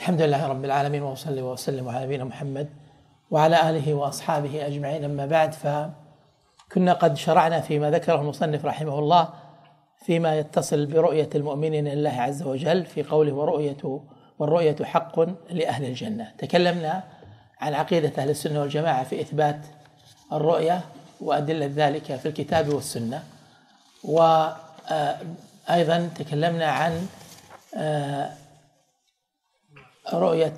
الحمد لله رب العالمين وأصلي وأسلم على نبينا محمد وعلى آله وأصحابه أجمعين. أما بعد فكنا قد شرعنا فيما ذكره المصنف رحمه الله فيما يتصل برؤية المؤمنين لله عز وجل في قوله ورؤية والرؤية حق لأهل الجنة. تكلمنا عن عقيدة أهل السنة والجماعة في إثبات الرؤية وأدلة ذلك في الكتاب والسنة. وأيضا تكلمنا عن آه، رؤية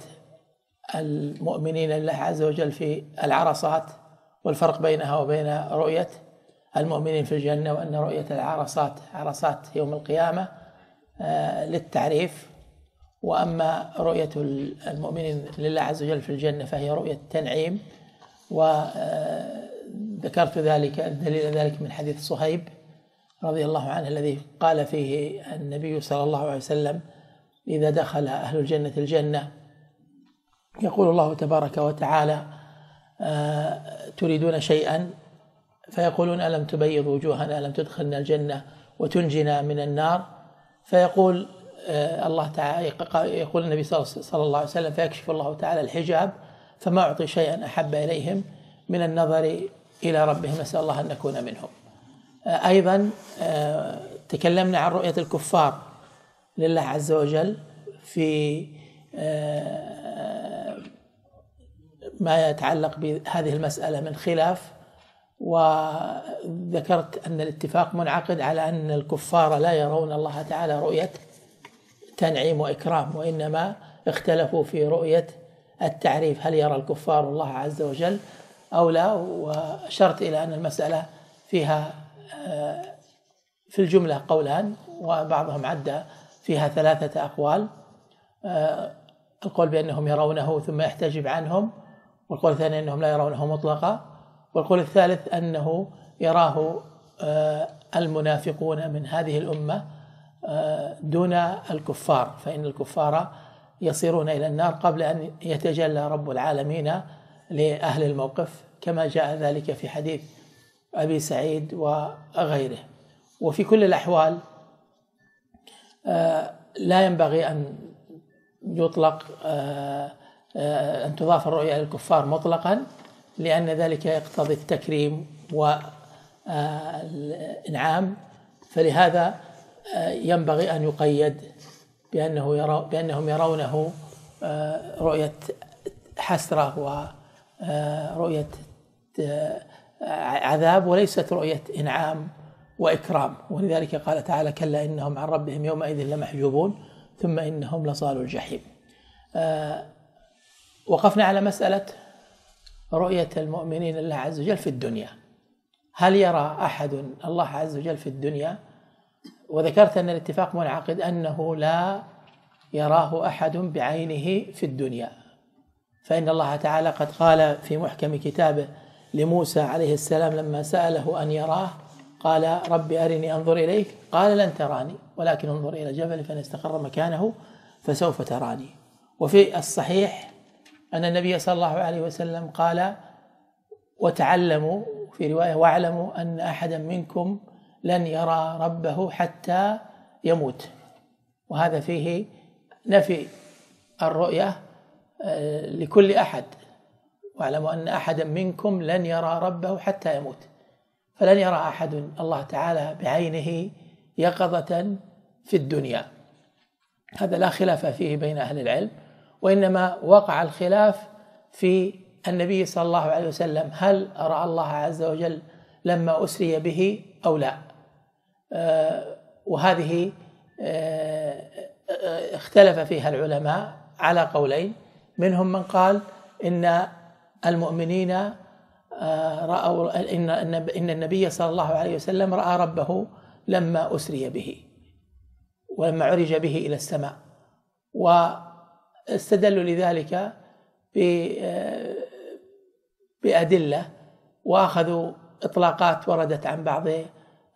المؤمنين لله عز وجل في العرصات والفرق بينها وبين رؤية المؤمنين في الجنة وأن رؤية العرصات عرصات يوم القيامة آه، للتعريف. وأما رؤية المؤمنين لله عز وجل في الجنة فهي رؤية تنعيم. وذكرت ذلك دليل ذلك من حديث صهيب رضي الله عنه الذي قال فيه النبي صلى الله عليه وسلم إذا دخل أهل الجنة الجنة. يقول الله تبارك وتعالى آه، تريدون شيئا؟ فيقولون ألم تبيض وجوهنا؟ ألم تدخلنا الجنة وتنجنا من النار؟ فيقول آه، الله تعالى يقول النبي صلى الله عليه وسلم فيكشف الله تعالى الحجاب فما أعطي شيئا أحب إليهم من النظر إلى ربهم. نسأل الله أن نكون منهم. آه، أيضا تكلمنا عن رؤية الكفار. لله عز وجل في آه، ما يتعلق بهذه المسألة من خلاف وذكرت أن الاتفاق منعقد على أن الكفار لا يرون الله تعالى رؤية تنعيم وإكرام وإنما اختلفوا في رؤية التعريف هل يرى الكفار الله عز وجل أو لا؟ وأشرت إلى أن المسألة فيها آه، في الجملة قولان وبعضهم عدى فيها ثلاثة أقوال. آه، القول بأنهم يرونه ثم يحتجب عنهم والقول الثاني أنهم لا يرونه مطلقا والقول الثالث أنه يراه آه، المنافقون من هذه الأمة آه، دون الكفار فإن الكفار يصيرون إلى النار قبل أن يتجلى رب العالمين لأهل الموقف كما جاء ذلك في حديث أبي سعيد وغيره. وفي كل الأحوال لا ينبغي أن يطلق آه، آه، أن تضاف الرؤيا للكفار مطلقا لأن ذلك يقتضي التكريم والإنعام آه، فلهذا ينبغي أن يقيد بأنه يرى بأنهم يرونه رؤية حسرة ورؤية عذاب وليست رؤية إنعام. وإكرام. ولذلك قال تعالى كلا إنهم عن ربهم يومئذ لمحجوبون ثم إنهم لصالوا الجحيم. آه وقفنا على مسألة رؤية المؤمنين الله عز وجل في الدنيا. هل يرى أحد الله عز وجل في الدنيا؟ وذكرت أن الاتفاق منعقد أنه لا يراه أحد بعينه في الدنيا. فإن الله تعالى قد قال في محكم كتابه لموسى عليه السلام لما سأله أن يراه قال رب أرني أنظر إليك. قال لن تراني ولكن انظر إلى الجبل فإن استقر مكانه فسوف تراني. وفي الصحيح أن النبي صلى الله عليه وسلم قال وتعلموا في رواية واعلموا أن أحدا منكم لن يرى ربه حتى يموت. وهذا فيه نفي الرؤية آه، لكل أحد. واعلموا أن أحدا منكم لن يرى ربه حتى يموت. فلن يرى أحد الله تعالى بعينه يقظة في الدنيا. هذا لا خلاف فيه بين أهل العلم وإنما وقع الخلاف في النبي صلى الله عليه وسلم هل رأى الله عز وجل لما أسري به أو لا؟ آه، وهذه آه، اختلف فيها العلماء على قولين منهم من قال إن المؤمنين رأوا إن إن النبي صلى الله عليه وسلم رأى ربه لما أسري به ولما عرج به إلى السماء واستدلوا لذلك بأدلة وأخذوا إطلاقات وردت عن بعض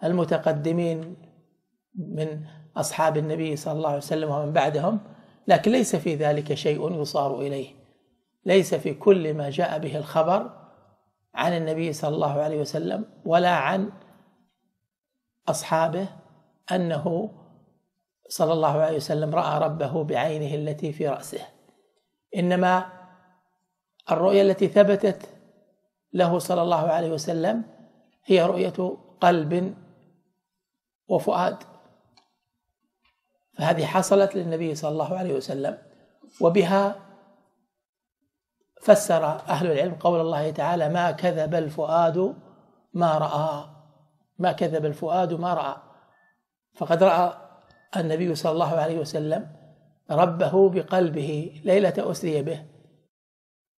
المتقدمين من أصحاب النبي صلى الله عليه وسلم ومن بعدهم لكن ليس في ذلك شيء يصار إليه ليس في كل ما جاء به الخبر عن النبي صلى الله عليه وسلم ولا عن أصحابه أنه صلى الله عليه وسلم رأى ربه بعينه التي في رأسه. إنما الرؤيا التي ثبتت له صلى الله عليه وسلم هي رؤية قلب وفؤاد. فهذه حصلت للنبي صلى الله عليه وسلم. وبها فسر أهل العلم قول الله تعالى ما كذب الفؤاد ما رأى. ما كذب الفؤاد ما رأى. فقد رأى النبي صلى الله عليه وسلم ربه بقلبه ليلة أسري به.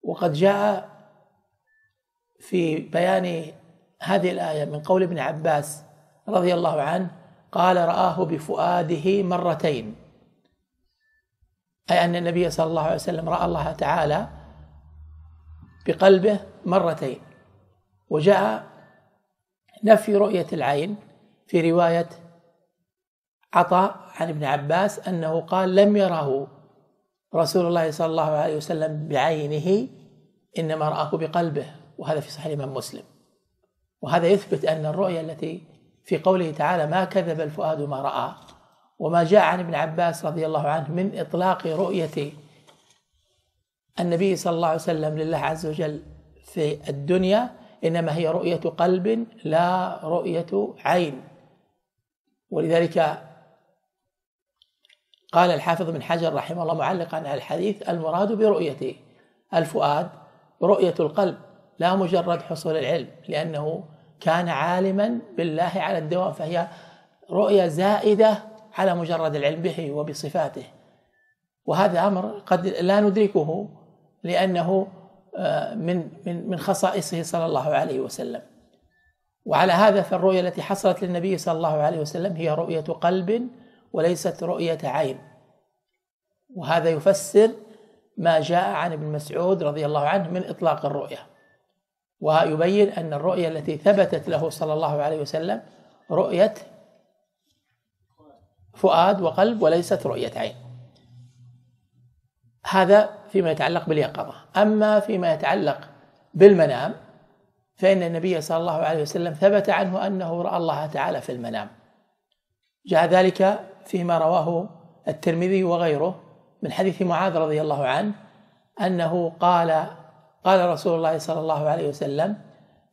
وقد جاء في بيان هذه الآية من قول ابن عباس رضي الله عنه قال رآه بفؤاده مرتين. أي أن النبي صلى الله عليه وسلم رأى الله تعالى بقلبه مرتين وجاء نفي رؤية العين في رواية عطاء عن ابن عباس أنه قال لم يره رسول الله صلى الله عليه وسلم بعينه إنما رآه بقلبه. وهذا في صحيح الإمام مسلم. وهذا يثبت أن الرؤيا التي في قوله تعالى ما كذب الفؤاد ما رأى. وما جاء عن ابن عباس رضي الله عنه من إطلاق رؤية النبي صلى الله عليه وسلم لله عز وجل في الدنيا إنما هي رؤية قلب لا رؤية عين. ولذلك قال الحافظ بن حجر رحمه الله معلقا على الحديث المراد برؤية الفؤاد رؤية القلب لا مجرد حصول العلم لأنه كان عالما بالله على الدوام فهي رؤية زائدة على مجرد العلم به وبصفاته. وهذا أمر قد لا ندركه لأنه آه، من من من خصائصه صلى الله عليه وسلم. وعلى هذا فالرؤيا التي حصلت للنبي صلى الله عليه وسلم هي رؤية قلب وليست رؤية عين. وهذا يفسر ما جاء عن ابن مسعود رضي الله عنه من إطلاق الرؤيا ويبين أن الرؤيا التي ثبتت له صلى الله عليه وسلم رؤية فؤاد وقلب وليست رؤية عين. هذا فيما يتعلق باليقظة. أما فيما يتعلق بالمنام فإن النبي صلى الله عليه وسلم ثبت عنه أنه رأى الله تعالى في المنام. جاء ذلك فيما رواه الترمذي وغيره من حديث معاذ رضي الله عنه أنه قال قال رسول الله صلى الله عليه وسلم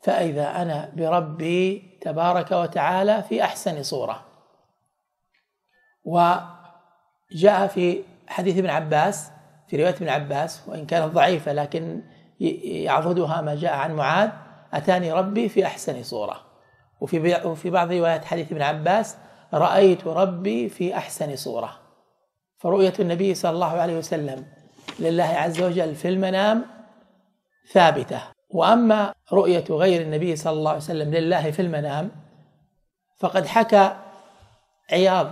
فإذا أنا بربي تبارك وتعالى في أحسن صورة. وجاء في حديث ابن عباس في رواية ابن عباس وإن كانت ضعيفة لكن يعضدها ما جاء عن معاذ أتاني ربي في أحسن صورة. وفي وفي بعض روايات حديث ابن عباس رأيت ربي في أحسن صورة. فرؤية النبي صلى الله عليه وسلم لله عز وجل في المنام ثابتة. وأما رؤية غير النبي صلى الله عليه وسلم لله في المنام فقد حكى عياض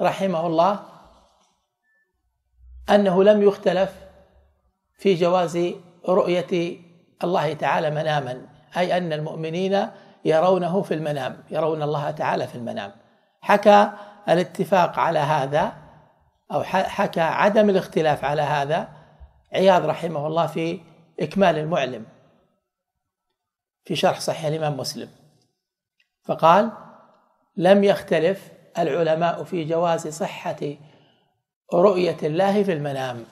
رحمه الله أنه لم يختلف في جواز رؤية الله تعالى مناما أي أن المؤمنين يرونه في المنام يرون الله تعالى في المنام. حكى الاتفاق على هذا أو حكى عدم الاختلاف على هذا عياض رحمه الله في إكمال المعلم في شرح صحيح الإمام مسلم. فقال لم يختلف العلماء في جواز صحة رؤية الله في المنام.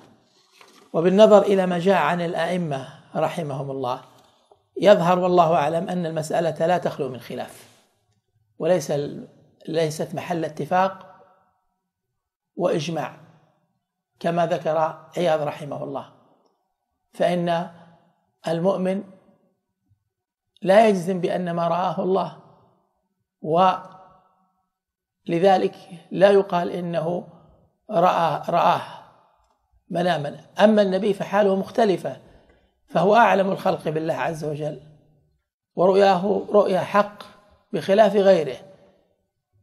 وبالنظر إلى ما جاء عن الأئمة رحمهم الله يظهر والله أعلم أن المسألة لا تخلو من خلاف وليس ليست محل اتفاق وإجماع كما ذكر عياض رحمه الله. فإن المؤمن لا يجزم بأن ما رآه الله ولذلك لا يقال إنه رأى رآه مناما أما النبي فحاله مختلفة فهو أعلم الخلق بالله عز وجل ورؤياه رؤيا حق بخلاف غيره.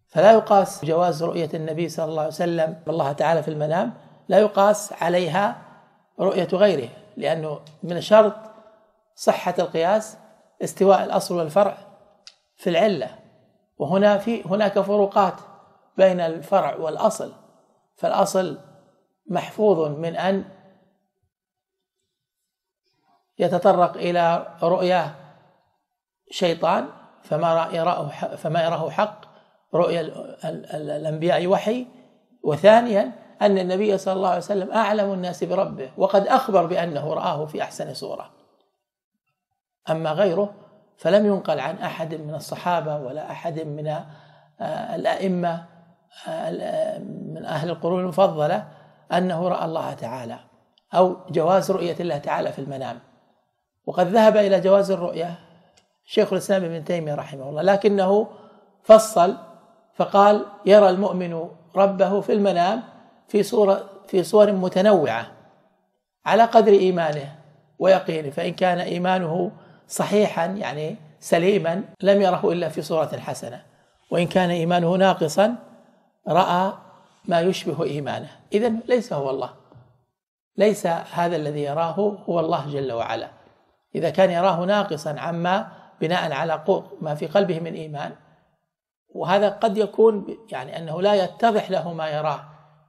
فلا يقاس جواز رؤية النبي صلى الله عليه وسلم الله تعالى في المنام لا يقاس عليها رؤية غيره لأنه من شرط صحة القياس استواء الأصل والفرع في العلة. وهنا في هناك فروقات بين الفرع والأصل. فالأصل محفوظ من أن يتطرق إلى رؤيا شيطان فما يراه فما يراه حق رؤيا الأنبياء وحي. وثانيا أن النبي صلى الله عليه وسلم أعلم الناس بربه وقد أخبر بأنه رآه في أحسن صورة. أما غيره فلم ينقل عن أحد من الصحابة ولا أحد من آه، الأئمة من أهل القرون المفضلة أنه رأى الله تعالى أو جواز رؤية الله تعالى في المنام. وقد ذهب إلى جواز الرؤية شيخ الإسلام ابن تيمية رحمه الله لكنه فصل فقال يرى المؤمن ربه في المنام في صورة في صور متنوعة على قدر إيمانه ويقينه فإن كان إيمانه صحيحا يعني سليما لم يره إلا في صورة حسنة وإن كان إيمانه ناقصا رأى ما يشبه إيمانه. إذا ليس هو الله. ليس هذا الذي يراه هو الله جل وعلا. إذا كان يراه ناقصا عما بناء على ما في قلبه من إيمان. وهذا قد يكون يعني أنه لا يتضح له ما يراه.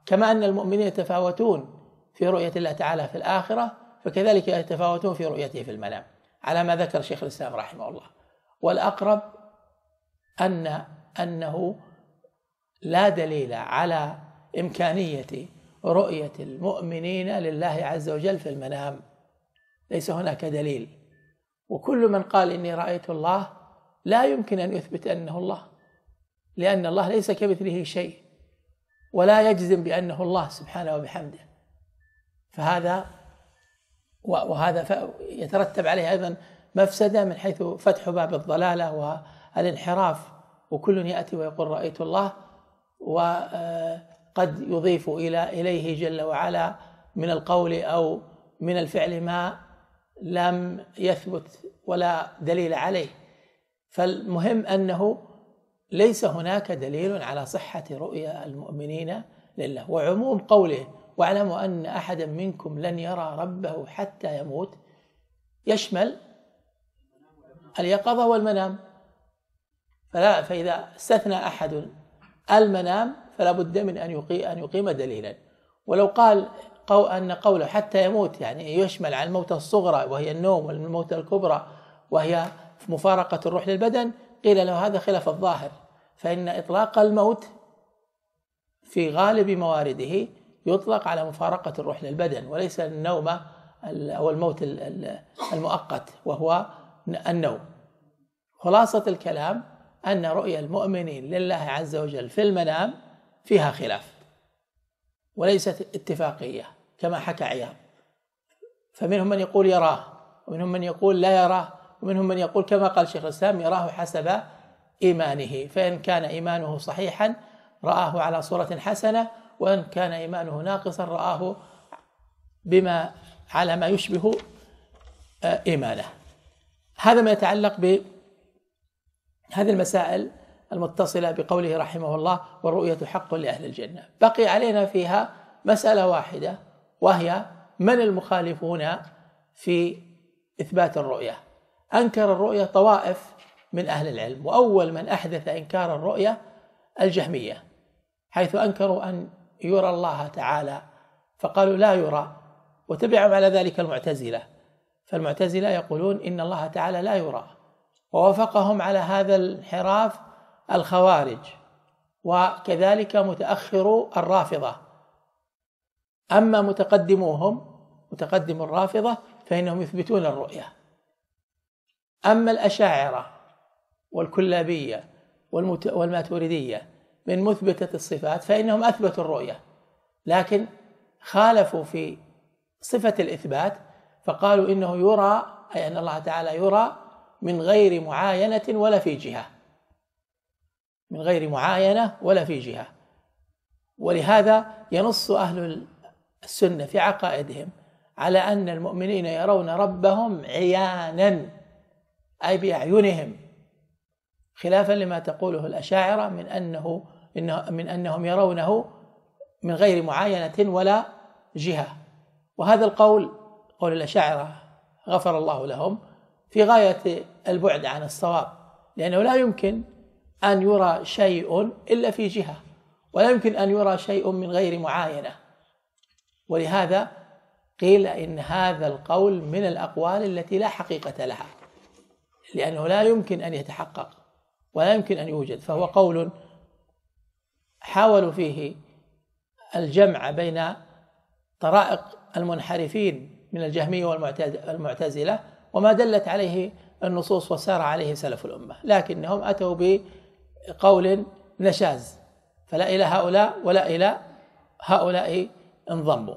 كما أن المؤمنين يتفاوتون في رؤية الله تعالى في الآخرة فكذلك يتفاوتون في رؤيته في المنام. على ما ذكر شيخ الإسلام رحمه الله. والأقرب أن أنه لا دليل على إمكانية رؤية المؤمنين لله عز وجل في المنام. ليس هناك دليل. وكل من قال إني رأيت الله لا يمكن أن يثبت أنه الله لأن الله ليس كمثله شيء ولا يجزم بأنه الله سبحانه وبحمده. فهذا وهذا يترتب عليه أيضا مفسدة من حيث فتح باب الضلالة والانحراف. وكل يأتي ويقول رأيت الله وقد يضيف إلى إليه جل وعلا من القول أو من الفعل ما لم يثبت ولا دليل عليه. فالمهم أنه ليس هناك دليل على صحة رؤيا المؤمنين لله. وعموم قوله واعلموا أن أحدا منكم لن يرى ربه حتى يموت يشمل اليقظة والمنام. فلا فإذا استثنى أحد المنام فلا بد من أن أن يقيم دليلا. ولو قال قو أن قوله حتى يموت يعني يشمل على الموتة الصغرى وهي النوم والموتة الكبرى وهي مفارقة الروح للبدن قيل له هذا خلاف الظاهر. فإن إطلاق الموت في غالب موارده يطلق على مفارقة الروح للبدن وليس النوم أو الموت المؤقت وهو النوم. خلاصة الكلام أن رؤيا المؤمنين لله عز وجل في المنام فيها خلاف وليست اتفاقية كما حكى عياض. فمنهم من يقول يراه ومنهم من يقول لا يراه ومنهم من يقول كما قال شيخ الإسلام يراه حسب إيمانه فإن كان إيمانه صحيحا رآه على صورة حسنة وإن كان إيمانه ناقصا رآه بما على ما يشبه آه، إيمانه. هذا ما يتعلق ب هذه المسائل المتصلة بقوله رحمه الله والرؤية حق لأهل الجنة. بقي علينا فيها مسألة واحدة وهي من المخالفون في إثبات الرؤية؟ أنكر الرؤية طوائف من أهل العلم وأول من أحدث إنكار الرؤية الجهمية حيث أنكروا أن يرى الله تعالى فقالوا لا يرى وتبعهم على ذلك المعتزلة. فالمعتزلة يقولون إن الله تعالى لا يرى. ووافقهم على هذا الانحراف الخوارج وكذلك متأخر الرافضة. أما متقدموهم متقدم الرافضة فإنهم يثبتون الرؤية. أما الأشاعرة والكلابية والماتوردية من مثبتة الصفات فإنهم أثبتوا الرؤية. لكن خالفوا في صفة الإثبات فقالوا إنه يرى أي أن الله تعالى يرى من غير معاينة ولا في جهة. من غير معاينة ولا في جهة. ولهذا ينص أهل السنة في عقائدهم على أن المؤمنين يرون ربهم عيانا أي بأعينهم خلافا لما تقوله الأشاعرة من أنه من أنهم يرونه من غير معاينة ولا جهة. وهذا القول قول الأشاعرة غفر الله لهم في غاية البعد عن الصواب لأنه لا يمكن أن يرى شيء إلا في جهة ولا يمكن أن يرى شيء من غير معاينة. ولهذا قيل إن هذا القول من الأقوال التي لا حقيقة لها لأنه لا يمكن أن يتحقق ولا يمكن أن يوجد فهو قول حاولوا فيه الجمع بين طرائق المنحرفين من الجهمية والمعتزلة وما دلت عليه النصوص وسار عليه سلف الأمة لكنهم أتوا بقول نشاز فلا إلى هؤلاء ولا إلى هؤلاء انضموا.